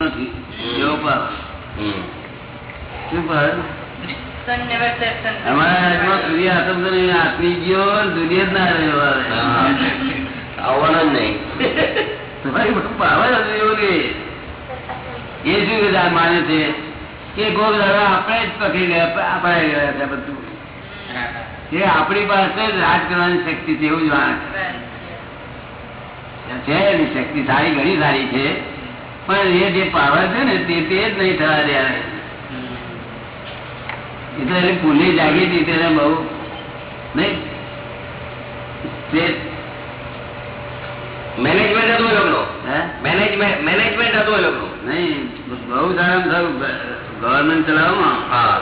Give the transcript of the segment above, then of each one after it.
નથી. એવો શું power Sun never said sun. અમારા સૂર્ય આતમ તો નહીં, આત્મી ગયો સૂર્ય જ ના રહ્યો આવવાનો જ નહીં. તમારી પાવર એવું એ શું બધા માને છે? કે કોક દાદા આપણે જ પકડી ગયા આપણે ગયા છે બધું. એ આપણી પાસે જ રાજ કરવાની શક્તિ છે એવું જ માને છે. છે એની શક્તિ સારી ઘણી સારી છે. પણ એ જે પાવર છે ને તે તે જ નહીં થવા દે. એટલે પુલી જાગી હતી તેને બહુ નહીં? મેનેજમેન્ટ હતું એ હે? મેનેજમેન્ટ મેનેજમેન્ટ હતું એ લોકોનું. નહીં બહુ સારા સારું ગવર્મેન્ટ ચલાવવામાં હા.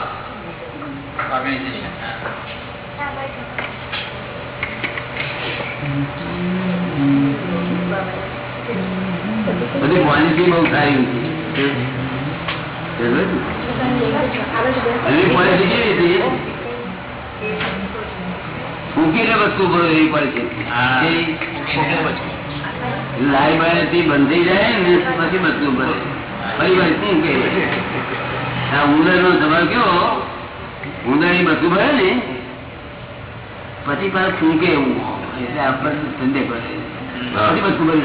બધી પોલિસી બહુ સારી હતી કેવી વસ્તુ એવી બંધી જાય ને પછી બધું ભરે ફરી વાર શું કે આ ઉંદર નો સવાલ કયો ઉંદરની બધું ભરે ને પછી પાછું ફૂંકે એવું? એટલે આપણને સંદેહ પડે. બધું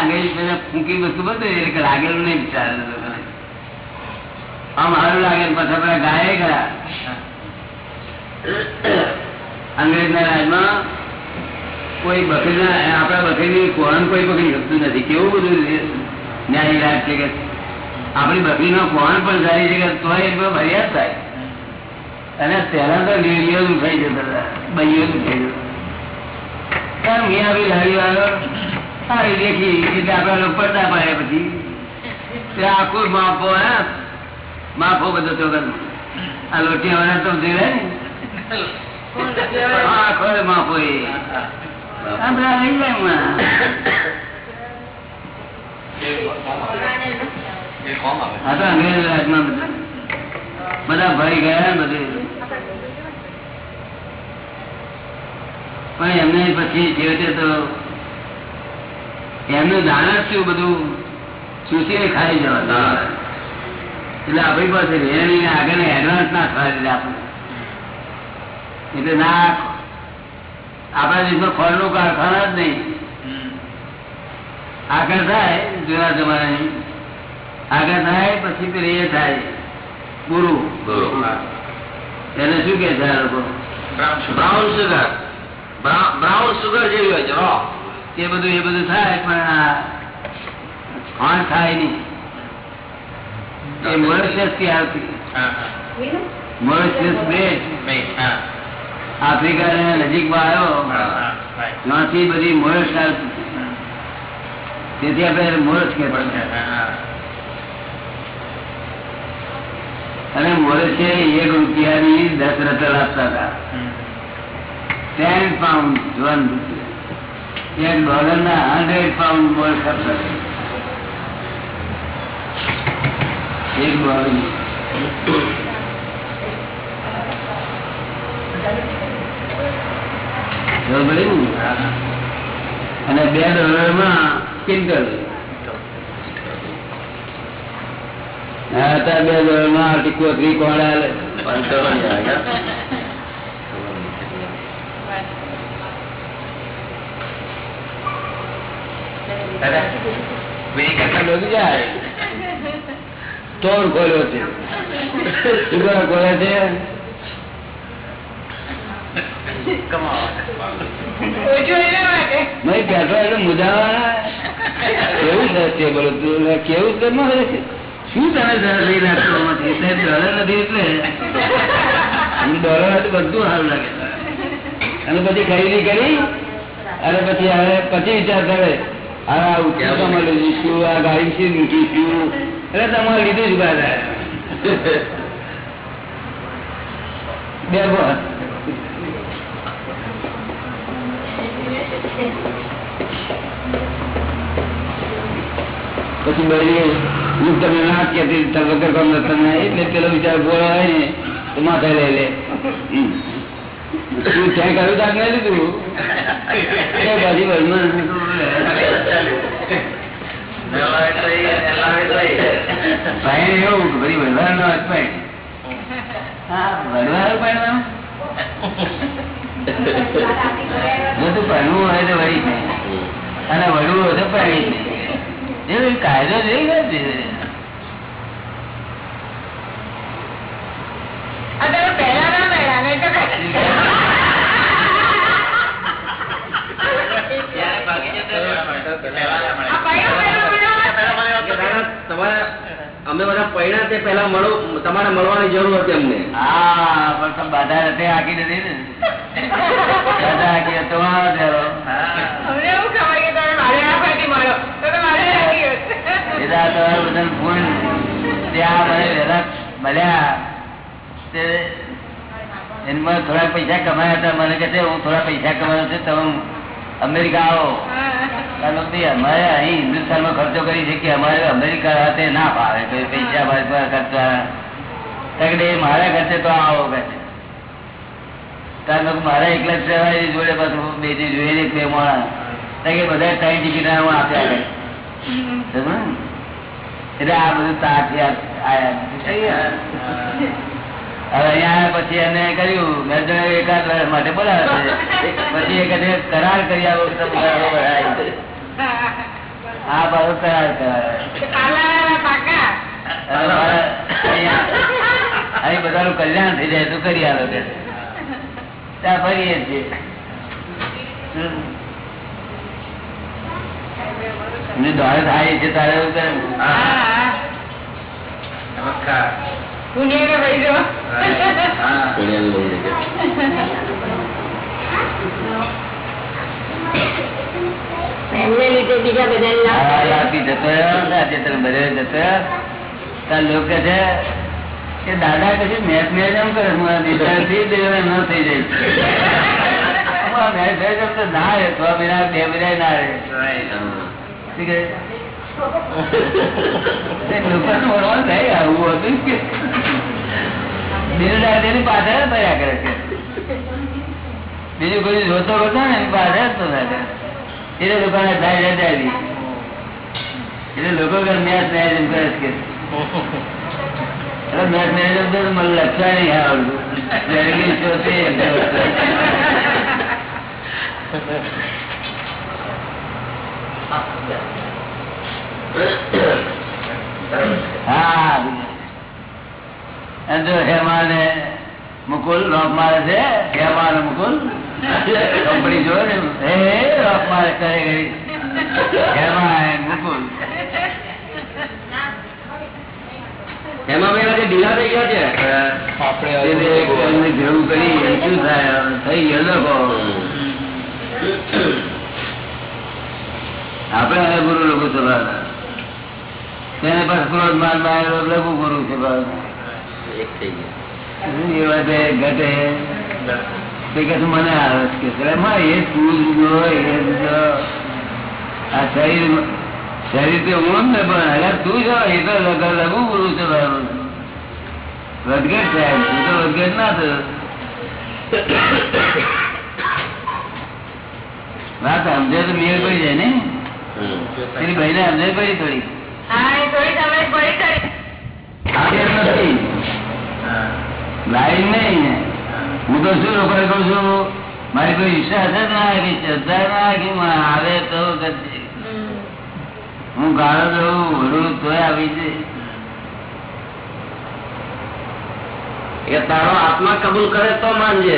અંગ્રેજી ફૂંકી વસ્તુ બધું એટલે લાગેલું નહીં વિચાર આમ સારું લાગે ને પછી ગાય ગયા અંગ્રેજ ના રાજમાં કોઈ બકરી આપણા બકરી કોણ કોઈ પકડી શકતું નથી કેવું બધું ન્યાય રાજ છે કે આપણી બકરીનો કોણ પણ સારી છે કે તોય એ ભર્યા થાય. અને પહેલા તો લીડીઓ થઈ જતા હતા. બૈયો થઈ જતા. મેં આવી લાવી આવ્યો દેખી એટલે આપડા લોકો પડતા પાડ્યા પછી. તે આખું માફો હે? માફો બધો તો આ લોટી વાળા તો જોઈ ને? આખો માફો એ. આ લઈ જાય હમણાં. તો અંગ્રેજ રાજમાં બધા. બધા ભાઈ ગયા બધે. પણ એમને પછી છેવટે તો એમનું દાણા શું બધું. ચૂસીને ખાઈ જવા એટલે આપણી પાસે રેણી આગળ એડવાન્સ ના થવા દીધા આપણે. એટલે ના આપણા દેશમાં ફળનું કારખાના જ નહીં. આગળ થાય જૂના જમાનાની. આગળ થાય પછી તો રે થાય. ગુરુ. એને શું કે છે આ લોકો? બ્રાઉન સુગર બ્રાઉન સુગર જેવી હોય છે રો. એ બધું એ બધું થાય પણ ખાંડ થાય નહીં. એ મોરસિયસથી આવતી મોરસિયસ બ્રેડ આફ્રિકા નજીકમાં આવ્યો ત્યાંથી બધી મોરસ આવતી તેથી આપણે મોરસ કે અને મોરસ છે એક રૂપિયાની દસ રતલ આપતા હતા ટેન પાઉન્ડ વન એક ડોલર ના હંડ્રેડ પાઉન્ડ મોર આપતા એક ડોલર? અને બે ડોલરમાં ક્વિન્ટલ હા. ત્યાં બે આલે ડોકી જાય. સ્ટોર ખોલ્યો છે. સુગર ખોલે છે. નહીં પેટ્રોલ એટલે મુજાવા કેવું છે બોલો તું કેવું છે શું તમે લઈ રાખશો? ડોલર નથી એટલે ડોલર બધું સારું લાગે. અને પછી ખરીદી કરી, અને પછી હવે પછી વિચાર કરે, હા, આવું આ ઉત્તરમાં લીધું આ ગાડી શી શું એટલે તમારે લીધું જ બાદ બે બોલ. પછી બધી હું તમને ના એટલે પેલો વિચાર બોલો હોય ને, તો માથે લઈ લે. એવું બધી વડવાર નો અર્થ વડવાર પણ બધું ભણવું હોય તો વળી અને વડવું હોય તો પણ એવું કાયદો જોઈ ગયો અમે બધા પૈણા તે પેલા મળો તમારે મળવાની જરૂર હતી અમને. હા પણ તમે બાધા હાકી આખી નથી ને. બાધા હાકી તમારો આવો ત્યારે. અમને એવું ખબર કે તમે મારે આ પાર્ટી મળો તો તો મારે રાખી હોત. એટલે આ તમારું બધાનું પૂન ત્યાં મને વહેલા મળ્યા. તે એમાં થોડા પૈસા કમાયા હતા. મને કહે હું થોડા પૈસા કમાયો છું તમે અમેરિકા આવો હા. અમારે અહીં હિન્દુસ્તાનમાં ખર્ચો કરી છે કે અમારે અમેરિકા સાથે ના ફાવે કોઈ પૈસા પાસે ખર્ચવા એ મારા ખર્ચે તો આવો કહે કારણ કે મારા એકલા જ રહેવાય જોડે પાછું બે જોઈએ ને બે માણસ કે બધા ત્રણ ટિકિટ આપ્યા? એટલે આ બધું હવે અહીંયા પછી એને કર્યું મેં તો એકાદ વર્ષ માટે બોલાવે છે. પછી એ કહે કરાર કરી આવો હા બાબત કરાર કરાવે બધાનું કલ્યાણ થઈ જાય તો કરી આવે ત્યાં ફરીએ છીએ. હમ. દોડ થાય છે તારે નમસ્કાર. દાદા કશું મેચ મેચ એમ કરે. હું ન થઈ જાય. ના રે તો ના રહે છ મહિના બે મહિના ના રહે તે બીજું કોઈ જોતો હોતો ને, એની પાછળ જ ફર્યા એટલે લોકોને થાય રજા એટલે લોકો મેચ મેચ કરે છે મેચ મેચ તો મને લખવા નહીં આવડતું. તો. હા. જો ને મુકુલ રોપ મારે છે. હેમા મુકુલ કંપની જો ને હે મારે કરે ગઈ હેમા મુકુલ. એમાં મેં આજે ઢીલા થઈ ગયા છે. એટલે એમને જેવું કરી એ શું થાય? થઈ ગયો લોકો. આપણે હવે ગુરુ લોકો સ્વભાવ તેને પણ ક્રોધ માર માર લઘુ ગુરુ છે ઘટે. કે મને આવે કે એ તું જ એ જ આ શરીર શરીર તો હું ને પણ અગર તું છો એ તો લઘુ ગુરુ છે ભાવ વધઘટ સાહેબ તું તો વધઘટ ના થયો. વાત સમજે તો મેળ પડી જાય ને? એની ભાઈ ને સમજે પડી થોડી લાઈન નહીં હું તો શું લોકો કહું છું મારી કોઈ ઈચ્છા છે ના કે શ્રદ્ધા ના કે આવે તો હું ગાળો દઉં વડું તો આવી છે એ તારો આત્મા કબૂલ કરે તો માનજે.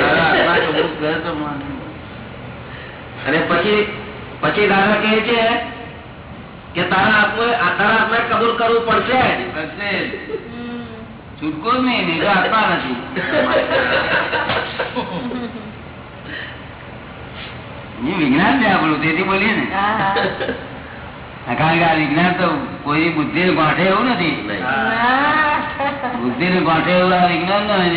કબૂલ કરે તો માન. અને પછી પછી દાદા કહે છે કે તારા આત્મા આ તારા આત્મા કબૂલ કરવું પડશે. છૂટકો જ નહીં આત્મા નથી. વિજ્ઞાન છે આપણું તેથી બોલીએ ને. કારણ કે આ વિજ્ઞાન તો કોઈ બુદ્ધિ ગાંઠે એવું નથી. બુદ્ધિ ને ગાંઠે એવું આ વિજ્ઞાન ન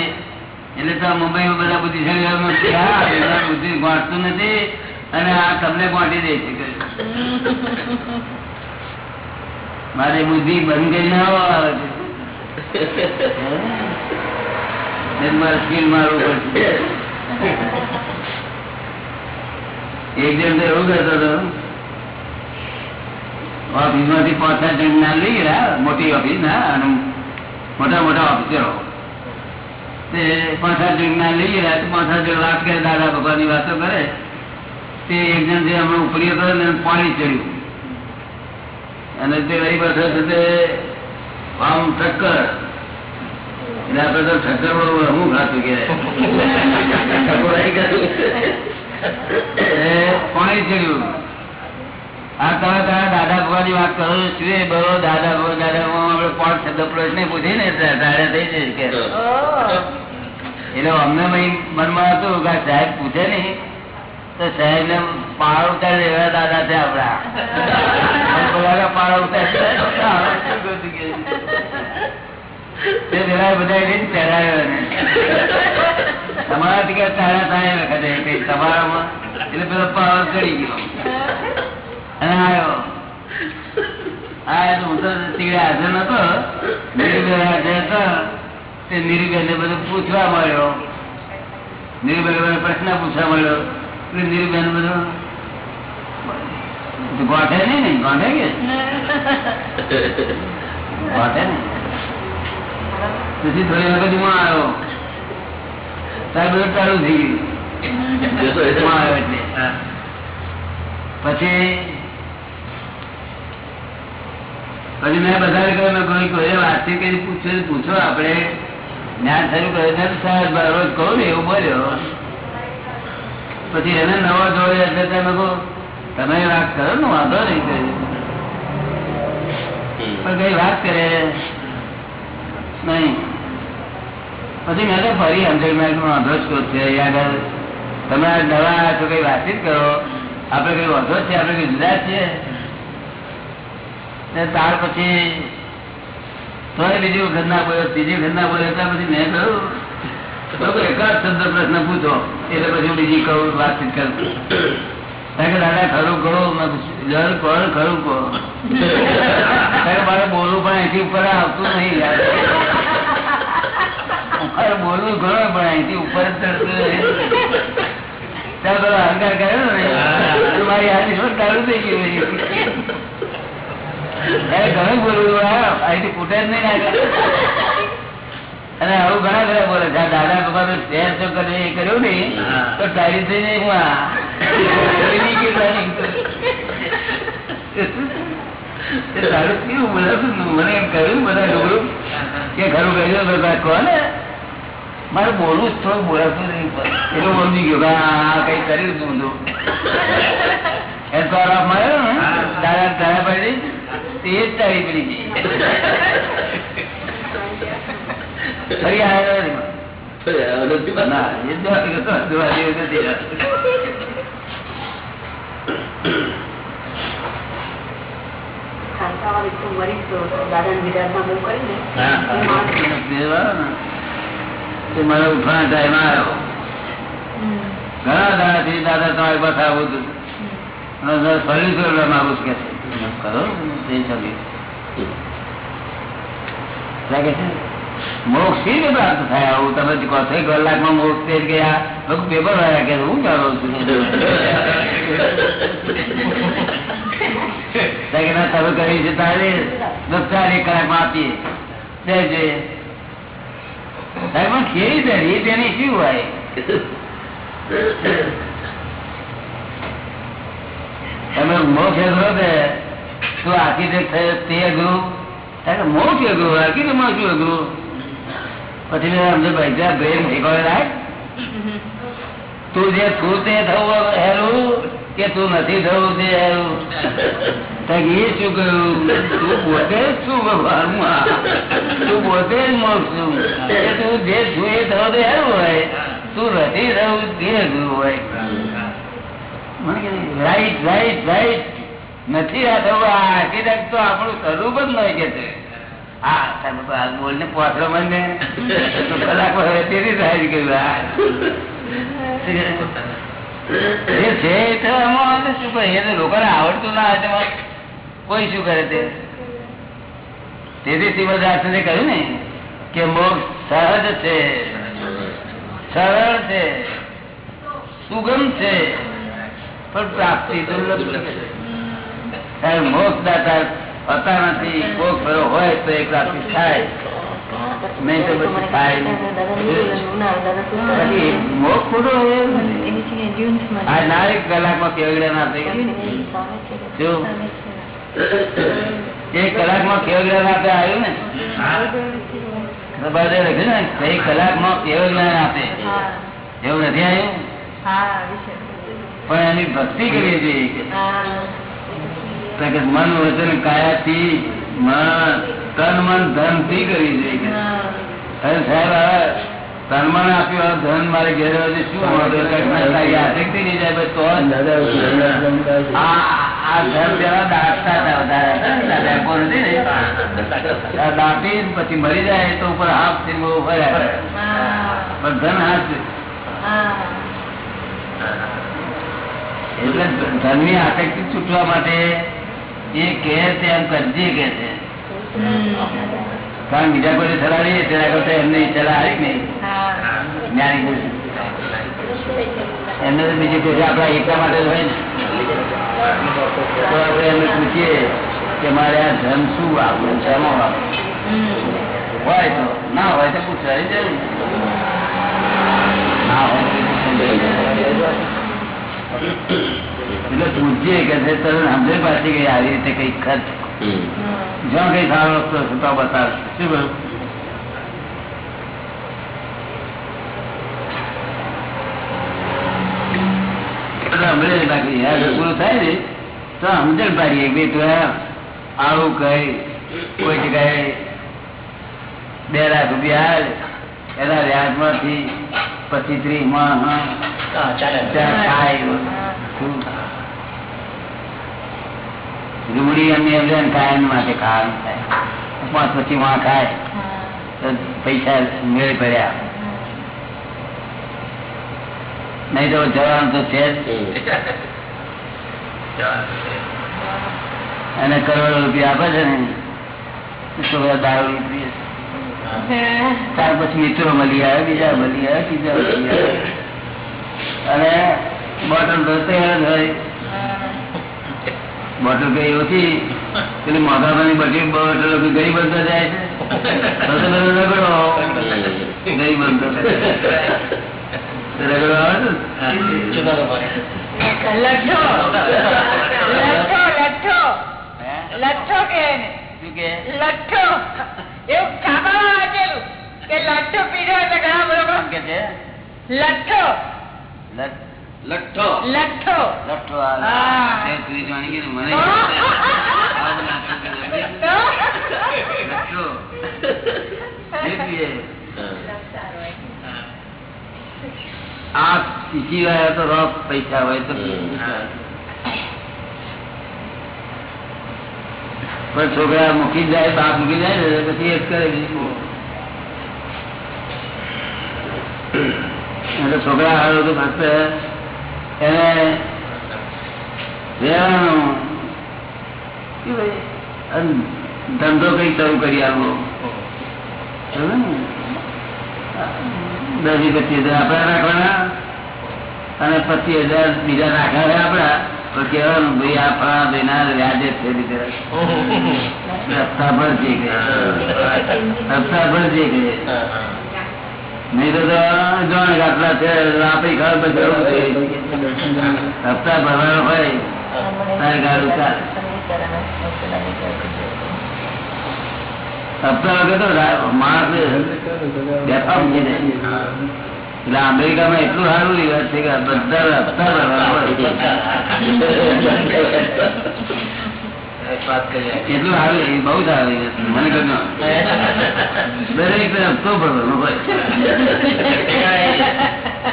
એટલે તો મુંબઈમાં બધા બુદ્ધિશાળી બુદ્ધિ ગાંઠતું નથી અને આ તમને ગાંઠી દે છે. કે. મારી બુદ્ધિ બંધ ગઈ ના આવે. ને એક જણ એવું કહેતો હતો. પાંચ સાત જણ ના લઈ ગયા, મોટી ઓફિસ ના અને મોટા મોટા ઓફિસરો. તે પાંચ સાત જણ ના લઈ રહ્યા તો પાંચ સાત જણ વાત કરે, દાદા ભગવાનની વાતો કરે, તે એક જણ જે હમણાં ઉપરી હતો ને પાણી ચડ્યું. અને તે ગરીબ આમ ટક્કર એટલે આપડે તો ઠક્કર બરોબર હું ખાતું કે. કોણે ચડ્યું. આ તમે તારા દાદા ભગવાન વાત કરો છો શું એ બરો દાદા ભગવાન દાદા ભગવાન આપણે પાંચ શબ્દ પ્રશ્ન પૂછી ને દાદા થઈ જશે કે. એટલે અમને મનમાં હતું કે સાહેબ પૂછે નહીં. તો સાહેબ ને પાળ ઉતારે એવા દાદા છે આપડા પાળ ઉતારે. તે પેલા બધા એને જ તમારા ટીકા તારા થાય વખતે તમારામાં. એટલે પેલો પાવર ચડી ગયો. અને આવ્યો આ હું તો તીડે હાજર નતો. નિર્ભય હાજર હતા તે નીરુબેન ને બધું પૂછવા મળ્યો. નિર્ભય પ્રશ્ન પૂછવા મળ્યો. પછી પછી મેં બધા કહ્યું કોઈ કોઈ વાતચીત કરી પૂછો આપણે જ્ઞાન શરૂ કર્યું રોજ કહું ને એવું બોલ્યો. પછી એને નવો જોડે એટલે તમે કહો તમે વાત કરો ને, વાંધો નહીં કર્યું પણ કઈ વાત કરે? નહીં. પછી મેં તો ફરી હંડ્રેડ માઇલ નો વાંધો જ કહું છે આગળ તમે નવા તો કઈ વાતચીત કરો? આપડે કઈ વાંધો છે? આપડે કઈ જુદા છીએ? ત્યાર પછી તો બીજી વખત ના બોલ્યો, ત્રીજી વખત ના બોલ્યો ત્યાં પછી મેં કહ્યું પ્રશ્ન પૂછો, એટલે પછી બીજી કહું, વાતચીત કરું દાદા, ખરું કહો જળ કોણ ખરું કહો મારે બોલવું પણ અહીંથી ઉપર આવતું નહીં બોલવું ઘણો પણ અહીંથી ઉપર. ત્યાં પેલો અહંકાર કર્યો ને મારી હાજરી શું ચાલુ થઈ ગયું ઘણું બોલવું અહીંથી ફૂટે જ નહીં આગળ. અને આવું ઘણા બધા બોલે છે. દાદા ભગવાન શેર જો કરે એ કર્યું ને તો ટાળી થઈ નહીં હું તારું કેવું મને એમ કહ્યું બધા કે ખરું કહ્યું બધા કોને? મારે બોલવું જ થોડું બોલાતું નહીં એટલું સમજી ગયું કે આ કઈ કર્યું તું તું એ તો આરામ મળ્યો ને? દાદા દાદા પડી તે જ તારી પડી ગઈ. ફરી આવ્યો નથી. ના એ દવા ગયો તો દવા જેવું નથી તે મારા ઉઠવાના ટાઈમ આવ્યો. ઘણા દાડાથી દાદા તમારી પાસે આવું હતું. ફરી કરવા માંગુ છું. કે. કરો તે છે? મોક્ષથી પ્રાપ્ત થયા? હું તમે છો. એક કલાકમાં મોક્ષ થઈ ગયા. પેપર વાળા કે હું કરો છું? તમે કરી છે તારે દસ ચાર એક કલાકમાં આપીએ. બે સાહેબ, પણ કેવી ધરી તેની શું હોય? તમે મોક્ષ અઘરો છે. તું આર્કિટેક્ટ થયો? તે અઘરું? મોક્ષ અઘરું? આર્કિટેક્ટમાં શું અઘરું? પછી તું જે તું તે થવું હેરું કે તું નથી થવું તે હેરું? પોતે જ છું જે છું. એ થવું તે હેરું હોય. તું નથી થવું તે હોય. Right right right. નથી આ થવું. આ આર્કિટેક્ટ તો આપણું સ્વરૂપ જ નહીં કે છે. આ બોલને પોથરો મને કલાક ના કોઈ શું કરે તે? તેથી શ્રીમદ રાજચંદ્રે કહ્યું ને કે મોક્ષ સહજ છે. સરળ છે. સુગમ છે. પણ પ્રાપ્તિ દુર્લભ મોક્ષ દાતા હોતા નથી કોક ભરો હોય તો એક રાત્રિ થાય નહીં તો પછી થાય પછી ખોટો. આ ના કલાકમાં ના થઈ એક કલાકમાં કેવડે ના આપે આવ્યું ને? બધે લખ્યું ને એક કલાકમાં કેવળ જ્ઞાન આપે એવું નથી આવ્યું? પણ એની ભક્તિ કરવી જોઈએ કે. મન વચન કાયાથી મન તન મન ધનથી કરી જોઈએ અરે સાહેબ તન મન આપ્યું ધન મારે ઘેર શું નહીં જાય તો આ ધન પેલા દાટતા હતા વધારે. દાટી પછી મરી જાય તો ઉપર હાફથી બહુ. પણ ધન હાથ એટલે ધનની આસક્તિ છૂટવા માટે એ કે છે એમ કરજી કે છે. કારણ બીજા કોઈ ચલાવીએ તેના કરતા એમને ચલા આવી નહીં. જ્ઞાની પુરુષ. એમને બીજી કોઈ આપણા એકલા માટે હોય ને. તો આપણે એમને પૂછીએ કે મારે આ ધન શું વાપરું એમાં આપવું હોય તો. ના હોય તો પૂછવાની જરૂર ના હોય એટલે પૂછીએ કે સમજે પાછી આવી રીતે કઈ ખર્ચ? જ્યાં કઈ સારો રસ્તો છે તો બતાવ શું કહ્યું? સમજણ પાડીએ તું આ આવું કઈ કોઈ જગ્યાએ બે લાખ રૂપિયા એના વ્યાજમાંથી પચીસ ત્રીસમાં ત્યાં અને શું? ડુંગળી એમની એમ જાય ને કાયમ માટે ખાવાનું થાય. પાંચ પછી વાં ખાય, તો પૈસા મેળ પડ્યા. નહીં તો જવાનું તો છે અને કરોડો રૂપિયા આપે છે ને બધા દારૂ ત્યાર પછી મિત્રો મળી આવે, બીજા મળી આવે, ત્રીજા મળી આવે. અને બોટલ તો તૈયાર બોટલ કઈ ઓછી પેલી મોઘાભાની બધી બોટલ ગઈ બંધ જાય છે. રગડો આવે. લઠ્ઠો. લઠ્ઠો. લઠ્ઠો. લઠ્ઠો આ તું જાણી ગઈ મને? લઠ્ઠો. આ શીખી ગયા તો રફ પૈસા હોય તો પણ છોકરા મૂકી જાય બાપ મૂકી જાય ને પછી એક કરે બીજું એટલે છોકરા હારો તો ફક્ત એને ધંધો કઈ શરૂ કરી આવો. ને? દસ પચીસ હજાર આપણા રાખવાના. અને પચીસ હજાર બીજા રાખવા આપડા તો કેવાનું ભાઈ આપણા બેના વ્યાજે છે રીતે રસ્તા પર જે કે રસ્તા પર જે કે નહીં તો જોણે કે આટલા છે આપી ખબર. હપ્તા ભરવાનો હોય તારે ગાડું ચાલે હપ્તા વગર તો માણસ થઈ એટલે અમેરિકામાં એટલું સારું રિવાજ છે કે બધા હપ્તા ભરવાના હોય એટલું સારું બહુ સારું મને કહ્યું દરેક હપ્તો ભરવાનો હોય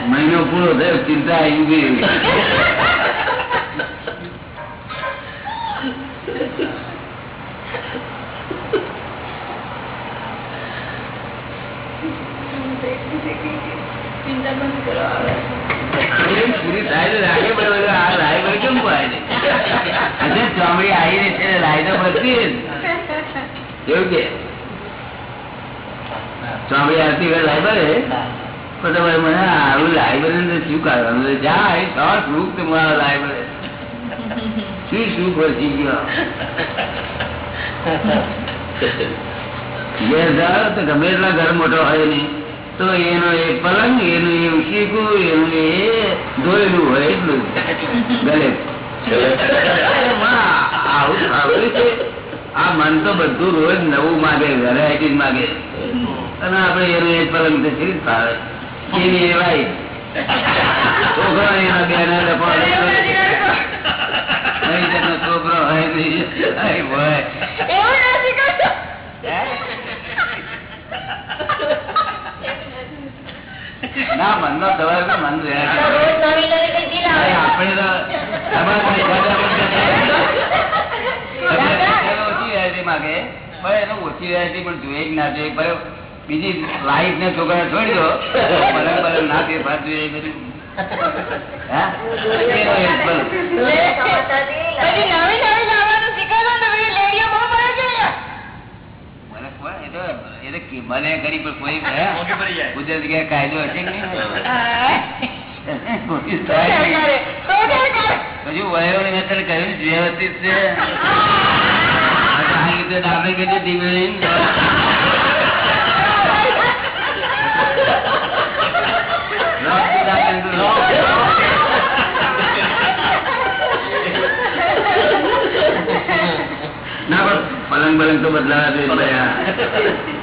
મહિનો પૂરો થયો, ચિંતા આવી ગઈ. ચોમડી આવી રહી છે લાય તો એવું કે? ચોમડી આવતી ભરે ગમે એટલા ઘર મોટો હોય ને, તો એનો એ પલંગ, એનું એ ઉશીકું એનું એ ધોયેલું હોય એટલું ગલે. આ મન તો બધું રોજ નવું માગે વેરાયટી માગે. અને આપણે એનું એ પલંગ શી ફાવે? એની એ વાઈ છોકરો એના બેન છોકરો હોય નહીં. ના મન નો દવા મન આપણે ઓછી માંગે. પણ જોઈએ જ ના જોઈએ બીજી લાઈફ ને છોકરા છોડી દો. ના. મને કોઈ એ તો- એ તો કે- મને કરી પણ કોઈ ગુજરાત ગયા કાયદો હશે? હજુ વયો ને મેં તને કહ્યું વ્યવસ્થિત છે. આ રીતે ડાબે કીધું ધીમે રહીને. રોકથી ડાબે કીધું. ના, પણ પલંગ પલંગ તો બદલાવા ભાઈ.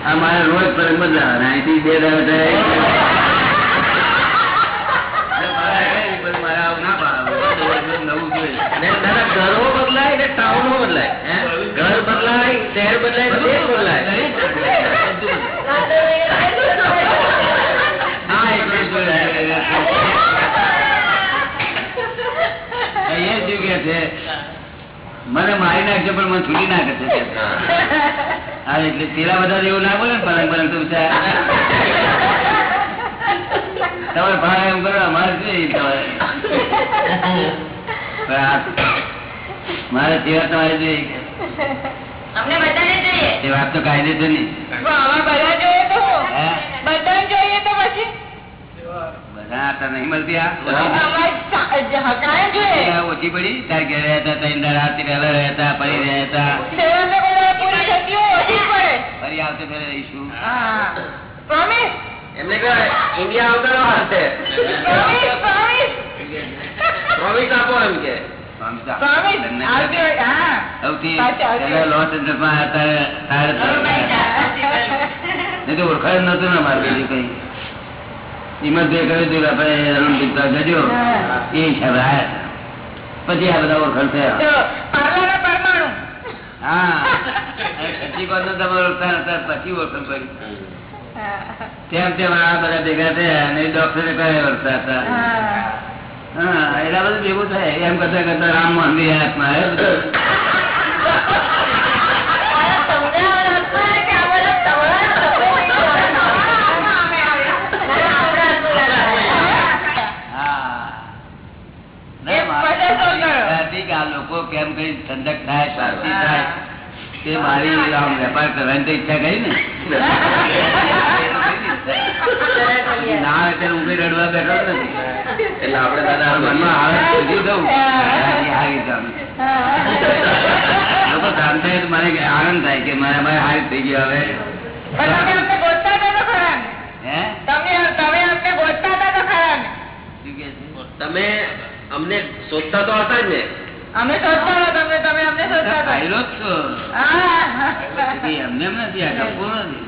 આ મારે રોજ પલંગ બદલાવા અહીંથી બે દાડા થાય મારે આવું ના ભાવે. નવું જોઈએ ને દાદા ઘરો બદલાય ને ટાઉનો બદલાય હે? ઘર બદલાય શહેર બદલાય દેશ બદલાય હા, એટલું જ જોઈએ. અહીંયા શું કે છે મને મારી નાખશે પણ મને છૂટી ના કરશે છે. હા એટલે તેરા બધા એવું ના બોલે ને પલંગ પલંગ તો. તમારે ભાઈ એમ કરો અમારે શું મારે તેવા તમારે જોઈએ વાત તો કાયદેસર નહીં પણ અમારે બધા જોઈએ તો શું? હે? બધાને જોઈએ તો પછી બધા આટા નહીં મળતી આ અમારે સા- જ- હકાય જોઈએ આ ઓછી પડી. તાર ઘેર રહેતા હતા ત્રણ રાતથી પહેલા રહેતા ફરી રહ્યા હતા સેવન તો કોઈ વાર પૂરી થતી હોય ઓછી જ પડે. ફરી આવતે ફેરે રહીશું. હા. એમને ઇન્ડિયા આવતા આપો એમ કે. ઓળખાણ નતું ને મારે બીજું કઈ. હતું આપણે જજો. એ હિસાબે પછી આ બધા ઓળખાણ થયા. તો પાર્લાના પરમાણુ. હા. અને છઠ્ઠી તમારે ઓળખાણ હતા પછી ઓળખાણ પડી. તેમ તેમ આ બધા ભેગા થયા અને ડોક્ટરે કયા ઓળખતા હતા? હા. હા એટલા બધું ભેગું થાય. એમ કરતા કરતા રામ મંદિર હાથમાં એ બધું. હા. ના, એ મારે પછી શું કરો? ઈચ્છા હતી કે આ લોકો કેમ કઈ ઠંડક થાય શાંતિ થાય? તે મારી આમ વેપાર કરવાની તો ઈચ્છા કરી ને. હું કઈ રડવા બેઠો નથી. એટલે દાદા મનમાં દઉં. લોકો મને આનંદ થાય કે મારે હારી થઈ ગયો હવે. તમે અમને શોધતા તો હતા જ ને. અમે સસ્તા તમે તમે અમને સસ્તા ફાયલો જ છો. એમને એમ નથી આ ગપ્પો નથી.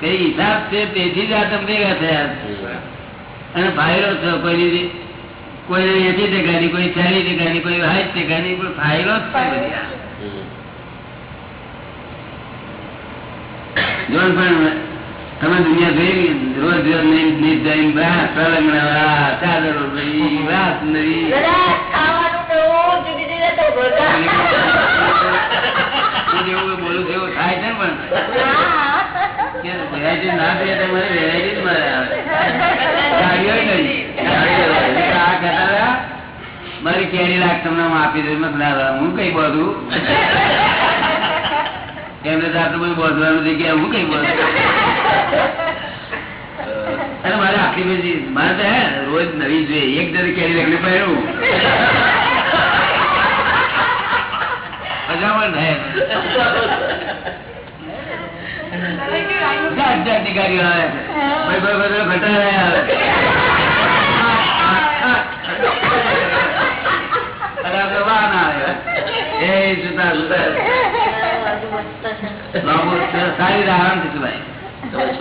કઈ હિસાબ છે તેથી જ આ તમે ભેગા થયા અને ફાયલો છો કોઈ કોઈ એસી ટકાની કોઈ ચાલીસ ટકાની કોઈ સાઠ ટકાની પણ ફાયલો જ છે બધી જોન પણ તમે દુનિયા જોઈ રોજ રોજ નહીં નહીં જઈને બહાર સળંગણા ચાદરો નવી વાત નવી. જેવું મારી કેરી લાખ તમને હું આપી દઉં હું કઈ બોલું? એમને તો આટલું છે હું કઈ બોલું. અરે, મારે આખી બધી, મારે તો હે, રોજ નવી જોઈએ, એક દર કેરી લખને પહેરું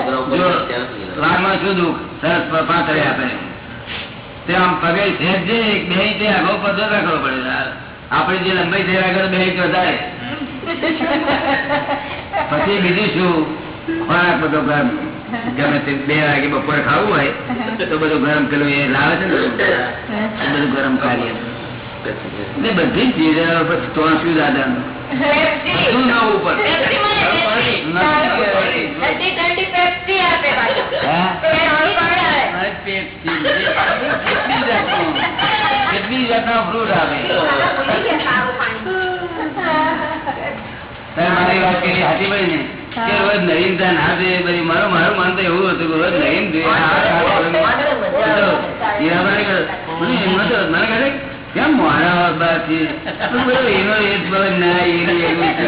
રહો. વારમાં શું દુઃખ? સરસ પાથરે આપે. તે આમ પગે છે એક બે તે આગળ પધો રાખવો પડે. આપણે જે લંબાઈ થયેલા આગળ બે ઇંચ વધારે પછી બીજું શું? ખોરાક બધો ગરમ. ગમે તે બે વાગે બપોરે ખાવું હોય, તો બધું ગરમ પેલું એ લાવે છે ને બધું ગરમ કાર્ય બધી જ ચીજ ત્રણ શું દાદા શું ના પડે તમે મારી વાત કરી સાચી પડી ને કે રોજ નવીનતા ના બધી મારું મારું મન તો એવું હતું કે રોજ નવીન જોઈએ. મને કહે કેમ મોડા બાથી એનો એ જ ના એનું એવું છે?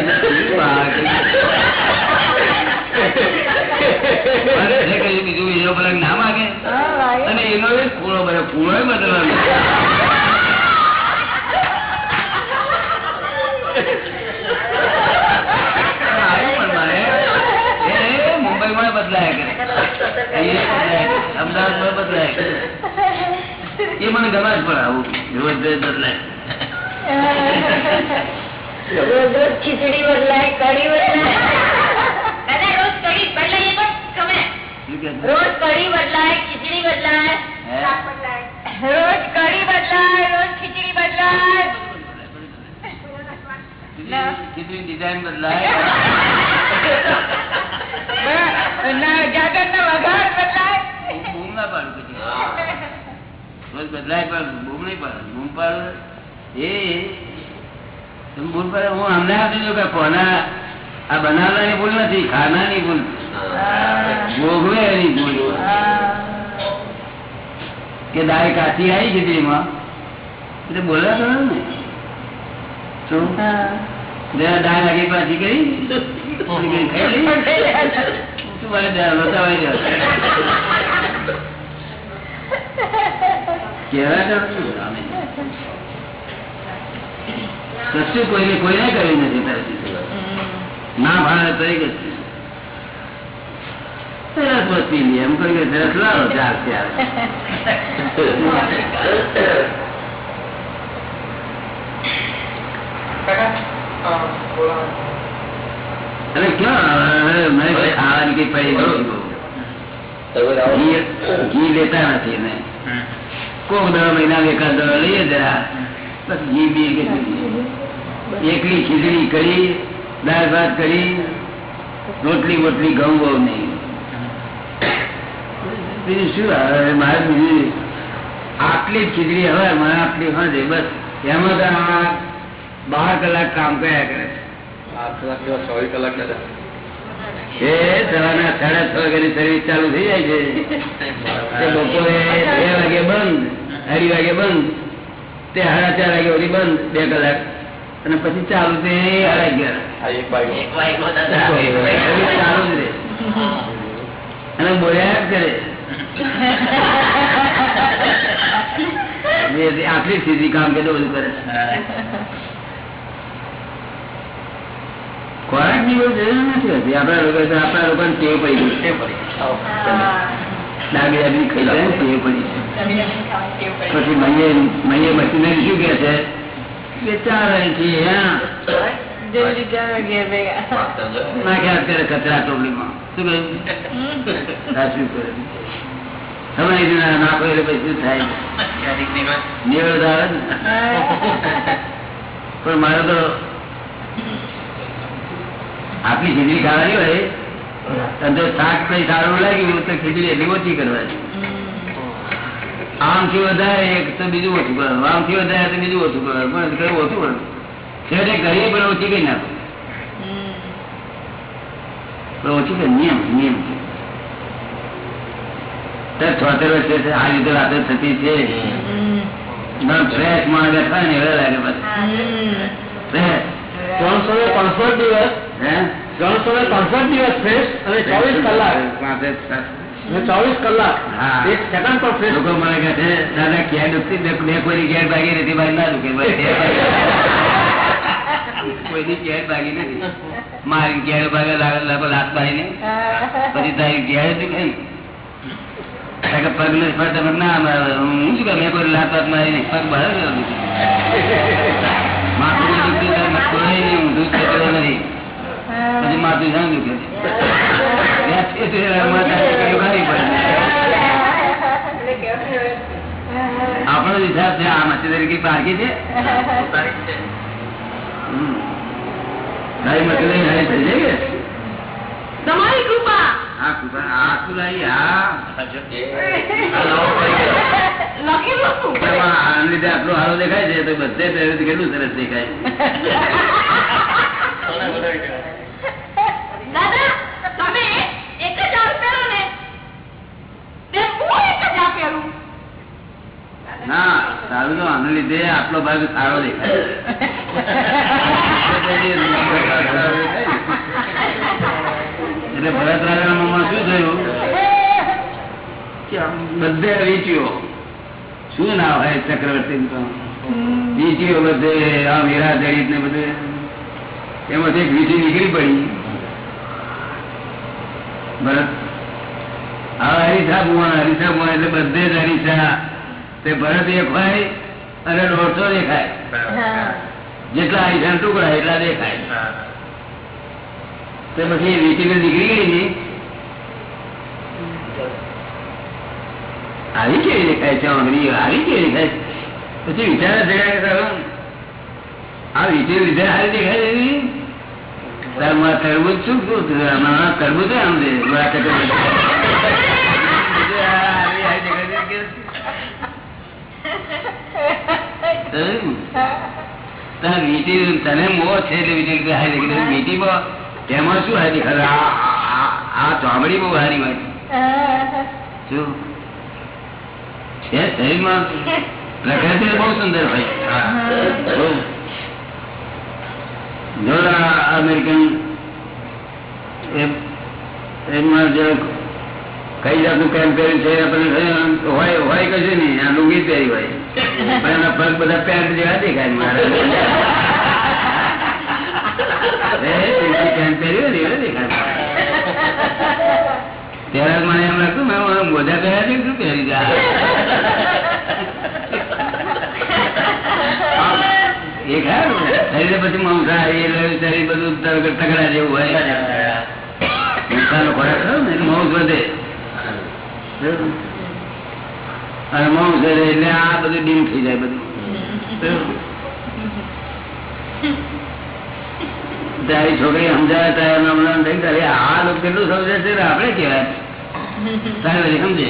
મારે બીજું એનો બોલે ના માગે. અને એનો એ પૂરો ભલે પૂરો બદલવાનો આવ્યું પણ મારે એ મુંબઈમાં બદલાય કરે અહીંયા બદલાય કરે. અમદાવાદમાં બદલાય કરે. એ મને ગમે જ પણ આવું રોજ રોજ બદલાય રોજ રોજ ખીચડી બદલાય કઢી બદલાય દાદા રોજ કઢી બદલાય એ પણ ગમે શું કે છે? રોજ કઢી બદલાય ખીચડી બદલાય હે? રોજ કઢી બદલાય રોજ ખીચડી બદલાય ના. ખીચડી ડિઝાઇન બદલાય ના જાગર નો વઘાર બદલાય. ના પાડું હા. રોજ બદલાય પણ બૂમ નહીં પાડું. બૂમ પાડું એ તમે બૂમ હું અમને આપી દઉં કે કોના આ બનાવનાની ભૂલ નથી ખાનાની ભૂલ. ભોગવે એની ભૂલ. કે દાળ કાચી આવી ખીચડીમાં એટલે બોલ્યા કરો ને. શું? દાળ આગી પાછી કરી. કોઈને કોઈને કર્યું નથી ના સરસ વસ્તી લે એમ કોઈ કે સરસ અને ક્યાં હવે મને કઈ ખાવાની કઈ પડી નથી બહુ. તમે આવો. ઘી ઘી લેતા નથી અમે કોક દવા મહિના એકાદ દવા લઈએ જરા બસ ઘી બી કે એકલી ખીચડી કરી દાળ ભાત કરી રોટલી બોટલી ઘઉં બહુ નહીં બીજું શું હવે મારે બીજું આટલી જ ખીચડી હવે મારે આટલી હોય બસ એમાં તો આ બાર કલાક કામ કર્યા કરે આઠ કલાક જેવા ચોવીસ કલાક એ સવારના સાડા છ વાગ્યાની સર્વિસ ચાલુ થઈ જાય છે. બપોરે બે વાગે બંધ અઢી વાગે બંધ તે સાડા ચાર વાગે સુધી બંધ બે કલાક. અને પછી ચાલુ તે સાડા અગિયાર. આ એક બાઈક. સર્વિસ ચાલુ જ અને બોલ્યા જ કરે. આટલી સીધી કામ કે બધું કરે. ખોરાકની બહુ જરૂર નથી હોતી. આપણા લોકો આપણા લોકો ટેવ પડી ગયું ડાબી ખાઈ ટેવ પડી છે. પછી મૈયે મૈયે મશીનરી શું કે છે? કે ચાર અહીંથી નાખ્યા અત્યારે કચરા ટોપલીમાં શું કહ્યું? સમય ના નાખો એટલે પછી શું થાય? નિવેડ આવે ને. પણ મારે તો આટલી ખીચડી ખાવાની હોય અને શાક કઈ સારું લાગ્યું તો ખીચડી એટલી ઓછી કરવાની. આમથી વધારે એક તો બીજું ઓછું કરવાનું આમથી વધારે તો બીજું ઓછું કરવાનું પણ કયું ઓછું કરવાનું. છેવટે કરીએ પણ ઓછી કઈ નાખો. પણ ઓછી કે નિયમ નિયમ છોતેર વર્ષે છે, આ રીતે રાતે થતી છે. ફ્રેશ માણસ બેઠા ને એવા લાગે બસ. ફ્રેશ. ત્રણસો ને પાંસઠ દિવસ. ત્રણસો ને પાંસઠ દિવસ ફ્રેશ અને ચોવીસ કલાક. ચોવીસ કલાક. એક સેકન્ડ પર ફ્રેશ લોકો મને કહે છે દાદા ક્યાં દુખતી બે બે કોઈની ઘેર ભાગી નથી ભાઈ ના દુખે ભાઈ કોઈની ગેર ભાગી નથી. મારી ગેર ભાગે લાગે લાગે ને ભાઈ પછી તારી ગેર દુખે ને પગ ને ફરતે ના હું શું કહું મેં કોઈ લાત વાત મારી પગ બહાર આપણો હિસાબ છે આ મચ્છી તરીકે પારકી છે. હમ. મચ્છી થઈ જાય? તમારી કૃપા. આ કૃપા, આ આને લીધે આટલો હારો દેખાય છે તો બધે પહેરેથી કેટલું સરસ દેખાય. દાદા તમે એક જ આપેલું ને? હું સારું આને લીધે આટલો ભાગ સારો દેખાય. એટલે ભરત રાજાના મનમાં શું થયું? કે બધે વીંટ્યો શું ના હોય ચક્રવર્તી તો? બધે આ મીરા જડિત ને બધે. એમાંથી એક વીટી નીકળી પડી. ભરત હા હરીસા બુવા હરીસા બુવા એટલે બધે જ હરીસા તે ભરત એક હોય અને દોઢસો દેખાય. જેટલા હરીસા ટુકડા એટલા દેખાય. પછી વીંટીને નીકળી ગઈ હતી આવી કેવી દેખાય છે આંગળી આવી કેવી દેખાય પછી વિચાર આ વીંટી લીધે સારી દેખાય એવી તરબૂજ શું થયું? આમ છે. તને મોહ છે એટલે હારી. વીંટીમાં એમાં શું હારી? આ- ચામડી બહુ હારી હોય. શરીરમાં? પ્રકૃતિ બહુ સુંદર હોય. જો અમેરિકન એમાં જે કઈ જાતનું કેમ કર્યું છે આપણને હોય હોય કશું નહીં આ લુંગી પહેરી હોય. પણ એના પગ બધા પેન્ટ જેવા દેખાય મારા. ને એવા દેખાય. ત્યારે મને એમ લાગતું મેં મોજા પહેર્યા છે શું પહેરી જાય એ ખરું શરીરે પછી મંસા એ શરીર બધું તગ- તગડા જેવું હોય. મંસાનો ખોરાક ખરો ને એટલે મૌસ વધે. અને મૌસ વધે એટલે આ બધું ડીમ થઈ જાય બધું. તારી છોકરી સમજાવે એમને હમણાં થઈ કે આ લોકો કેટલું સમજે છે ને આપણે તારે સમજે?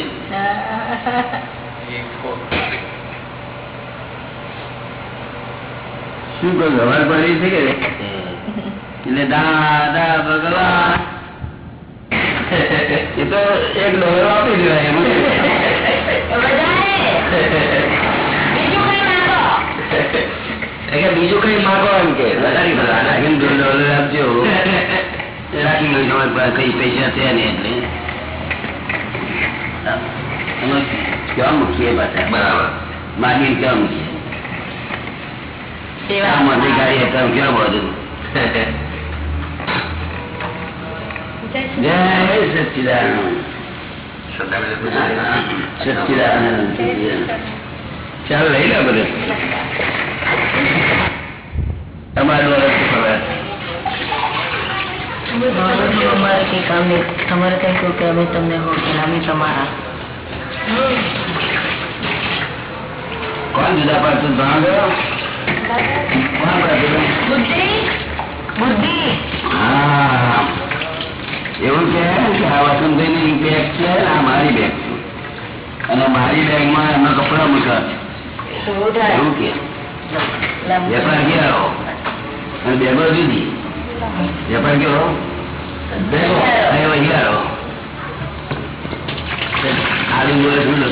શું કહું ખબર પડી છે કે? એટલે દાદા ભગવાન. એ તો એક ડોલર આપી દેવાય એમાં બીજું કઈ નાખો એટલે બીજું કઈ માગો એમ કે વધારે ભલા લાગે ને બે ડોલર આપજો રાખી લઈ તમારી પાસે કઈ પૈસા છે ને એટલે એમાં ક્યાં મૂકીએ પાછા બરાબર માગીને ક્યાં મૂકીએ આ મોટી ગાડી હતા ક્યાં બધું જય સચિદાનંદ સચિદાનંદ ચાલો લઈ લો બધું તમારું ખબર કઈ કહ્યું કે અમે તમને હોટેલ અમે તમારા કોણ જુદા પાડતું? ભાંગો કોણ પાડતું બુદ્ધિ બુદ્ધિ હા. એવું કે આ વસંતભાઈની બેગ છે આ મારી બેગ છે. અને મારી બેગમાં એમના કપડા મૂક્યા એવું કે. વેપાર કેવો અને બેગો જુદી વેપાર કેવો બેગો એવો હિયારો ખાલી બોલે શું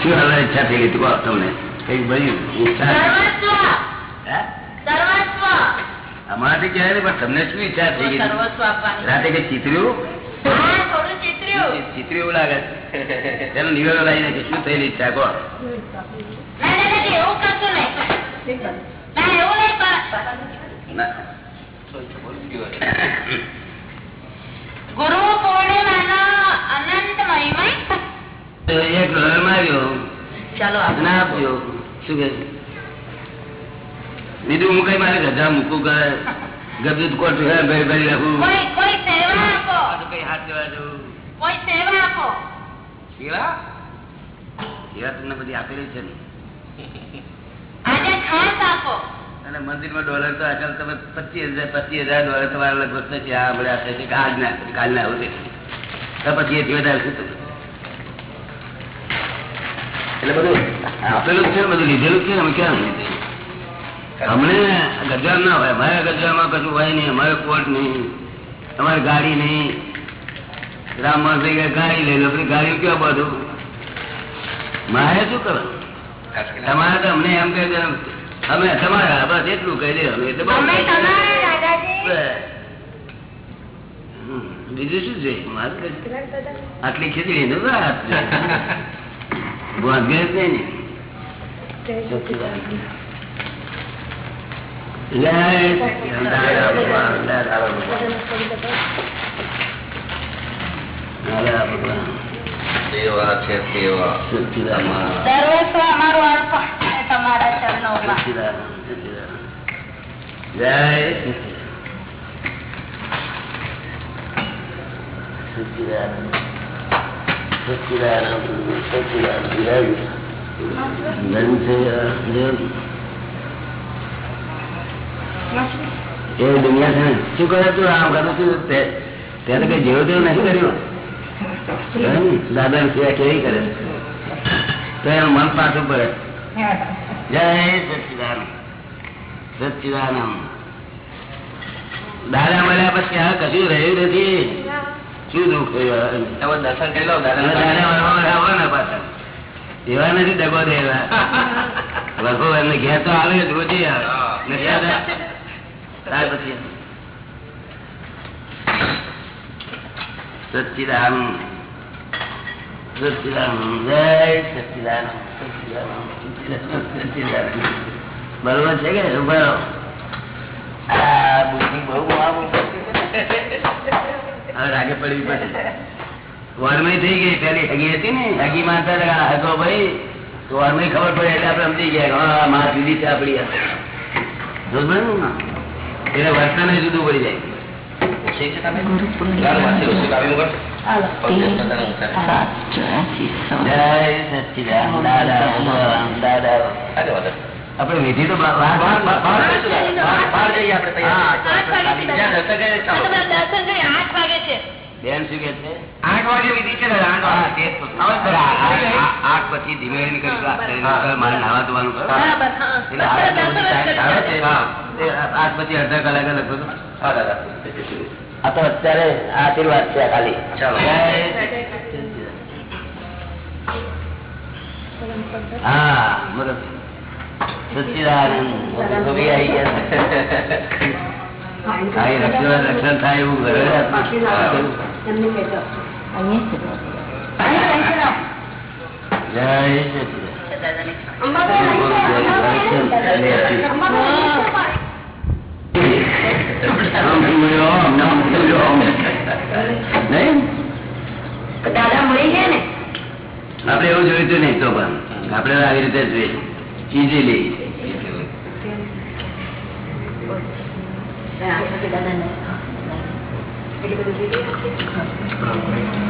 શું હવે ઈચ્છા થઈ ગઈ હતી તમને કઈ બન્યું અમારાથી કહેવાય ને પણ તમને શું ઈચ્છા થઈ ગઈ રાતે કઈ ચિતર્યું? હા થોડું ચિતર્યું. ચિતર્યું એવું લાગે. તેનો નિવેડો લાવીને કે શું થયેલી ઈચ્છા કહો ના. ગુરુ પૂર્ણિમાનો અનંત મહિમા એક એક માં આવ્યો ચાલો આજ્ઞા આપ્યો શું કે બીજું હું કઈ મારે ગજા મૂકું કે ગજુત કોટ ભરી ભરી રાખું. કોઈ કોઈ સેવા આપો. આ તો કઈ હાથ દેવા જવું. કોઈ સેવા આપો. સેવા? તમને બધી આપેલી છે આપો. અને મંદિરમાં ડોલર તો આજકાલ તમે પચીસ હજાર પચીસ હજાર ડોલર તમારા લગભગ થશે. આ બધા થશે છે ના કાલ ના આવું તો પછી એથી વધારે શું એટલે બધું આપેલું છે બધું લીધેલું છે અમે ક્યાં લીધેલું? અમને ગજર ના હોય અમારા ગજરામાં કશું હોય નહીં અમારે કોર્ટ નહીં અમારે ગાડી નહીં. રામ થઈ ગયા ગાડી લઈ લો પછી ગાડી ક્યાં બધું? મારે શું કરો તમારે તો અમને એમ કહી દે અમે તમારા બસ એટલું કહી દે અમે બીજું શું છે? આટલી ખીચડી નું વાત. વાંધે જ નહીં. ને સચિદાન. જય ધન છે. એ દુનિયા છે ને. શું કરે તું? આમ કરું છું તે- તે કઈ જેવો તેવું નથી કર્યું. દાદા ની કેવી કરે? તો એનું મન પાછું પડે. જય સચિદાનંદ. સચિદાનંદ. દાદા મળ્યા પછી આ કશું રહ્યું નથી. શું દુઃખ થયું દર્શન કરી લો દાદા મળવા પાછા. એવા નથી દગો દેવા. એમને ઘેર તો આવે રોજે આવે? ત્યાર પછી સચ્ચિદાનંદ સચ્ચિદાનંદ જય સચ્ચિદાનંદ સચ્ચિદાનંદ સચ્ચિદાનંદ સચ્ચિદાનંદ બરોબર છે કે ઊભા રહો આ બુદ્ધિ બહુ આમ હવે રાગે પડવી પડે વરમય થઈ ગઈ પેલી હગી હતી ને હગી માનતા હતા કે આ હગો ભાઈ તો વરમય ખબર પડે એટલે આપણે સમજી ગયા કે હા માર પીધી છે આપડી એટલે વર્તન જુદું પડી જાય. આજે વાંધો. તો દર્શન આઠ વાગે છે. બેન શું કે છે? આઠ વાગે વિધિ છે આઠ પછી ધીમે કર, મારે નાવા ધોવાનું આઠ પછી અડધા કલાક લખો આ તો અત્યારે આશીર્વાદ છે ખાલી. ચાલો. હા બરોબર સચ્ચિદાનંદ આવી ગયા રક્ષણ રક્ષણ થાય એવું ઘરે. જય સચ્ચિદાનંદ નામ પૂર્યો, નામ પૂર્યો. નહીં? દાદા મળી ગયા ને? આપણે એવું જોયું હતું નહીં તો પણ. આપણે આવી રીતે જોઈએ ઇઝીલી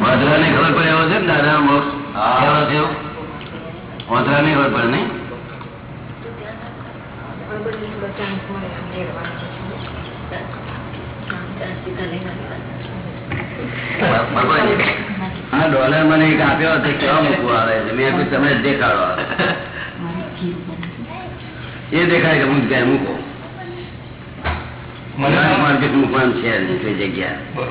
વાંદરાને ખબર પડે એવો છે ને દાદા મોક્ષ. એવો છે? એવું? વાંદરાને ખબર પડે નહીં? હા ડોલર મને એક આપ્યો હતો કેવા મૂકવા આવે છે? મેં તમે દેખાડો એ દેખાય કે હું મૂકું મૂકો? છે કોઈ જગ્યા બે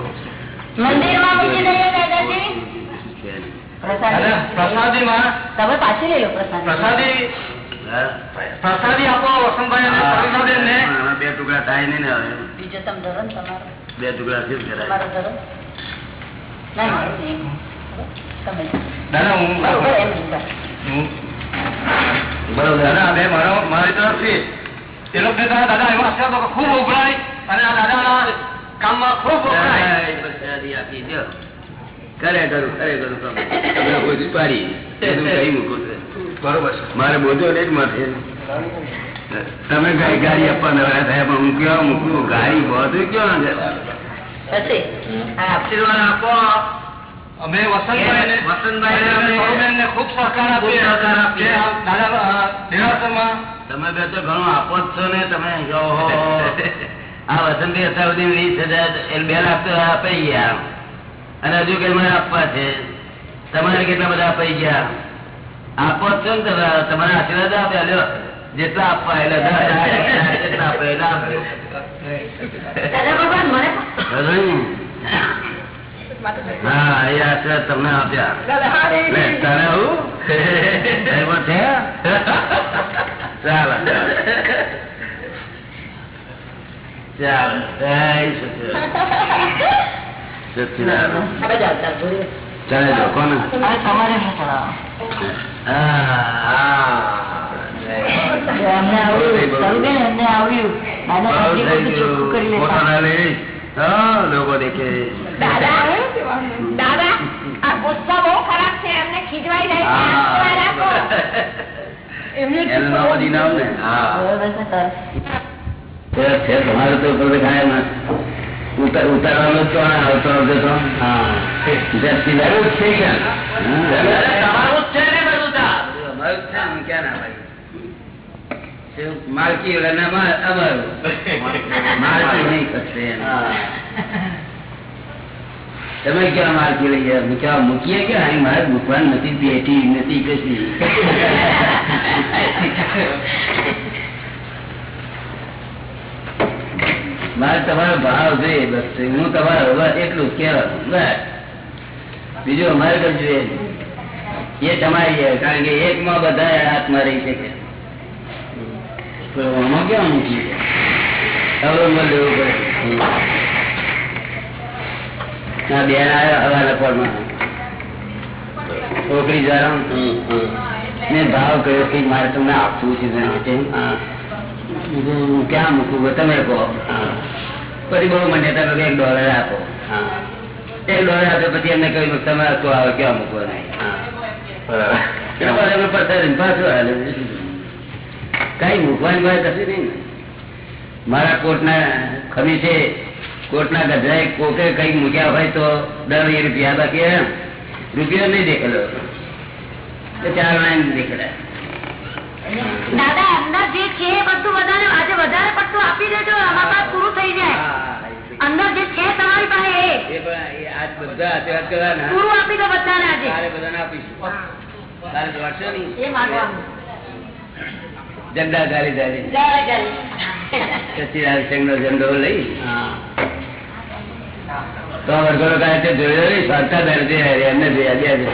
ટુકડા થાય ને હવે. બીજો તમે ધરો ને તમારો. બે ટુકડા કરાય. દાદા હું બરોબર. હું- દાદા બે મારો મારી તરફથી. એ લોકો દાદા એવા હશે તો ખૂબ ઉભરાય. અને આ દાદાના કામમાં ખૂબ મારે બોધો ને જ માથે. તમે કઈ ગાડી આપવા નવરા થયા પણ હું કેવા મૂકું ગાડી બધું ક્યાં આશીર્વાદ આપો. અમે વસંતભાઈ વસંતભાઈ સહકાર આપીએ. સહકાર આપીએ. દાદા દેરાસરમાં તમે બે તો ઘણો આપો જ છો ને તમે. આ વસંતી અત્યાર સુધી વીસ હજાર એ બે લાખ તો અપાઈ ગયા. અને હજુ કઈ મને આપવા છે. તમારે કેટલા બધા અપાઈ ગયા? આપો છો ને તમારે આશીર્વાદ આપ્યા લ્યો. જેટલા આપવા એટલે જેટલા આપે એટલા આપજો. હા એ આશીર્વાદ તમને આપ્યા? ચાલો. ચાલો જય કોને? તમારે લોકો દેખે. દાદા આ ગુસ્સો બહુ ખરાબ છે. એમને ખીજવાઈ જાય એમને નામ ને હા. છે તમારે તો ઉતાર જ તો આવતો અવતાર તો. હા. જસ્તી લાગે છે કે. તમારું જ છે ને બધું તા. અમારું છે ને, ક્યાં ના ભાઈ. માલકી અમારું. માલકી નહીં કરશે તમે ક્યાં માલકી લઈ ગયા? ક્યાં મૂકીએ કે અહીં મારે મૂકવાનું નથી પેટી નથી કશી? મારે તમારો ભાવ જોઈએ બસ હું તમારો એટલું કહેવાનું બસ. બીજું અમારે કઈ જોઈએ એ તમારી કારણ કે એકમાં બધા હાથમાં રહી શકે આમાં કેમ મૂકી અવલંબન લેવું પડે. બેન આવ્યા હવાના પરમાં છોકરી જરા. મેં ભાવ કર્યો કે મારે તમને આપવું છે મેં હું ક્યાં મૂકું? તમે કહો. પછી બહુ મને તમે એક ડોલર આપો. એક ડોલર આપે પછી એમને કહ્યું તમારે તો આવે ક્યાં મૂકવો નહીં. કઈ મૂકવાની મારે કશું નહીં ને. મારા કોટના ખમીસે કોર્ટના ગજરાએ કોકે કઈ મૂક્યા હોય તો દર રૂપિયા બાકી. રૂપિયો નહીં દેખેલો તો ચાર લાઈન દેખેલા દાદા અંદર જે છે એ બધું વધારે આજે વધારે પડતું આપી દેજો પૂરું થઈ જાય. અંદર જે છે તમારી પાસે એ. પૂરું આપી દો બધાને આજે. બધાને આપીશું. એ માગવાનું જગદા ગાલી ગાલી સચિદાન નો ઝંડો લઈ. તો વર્ગોનો કાંઈ જોયો નહીં દર્દે એમને જોયા બે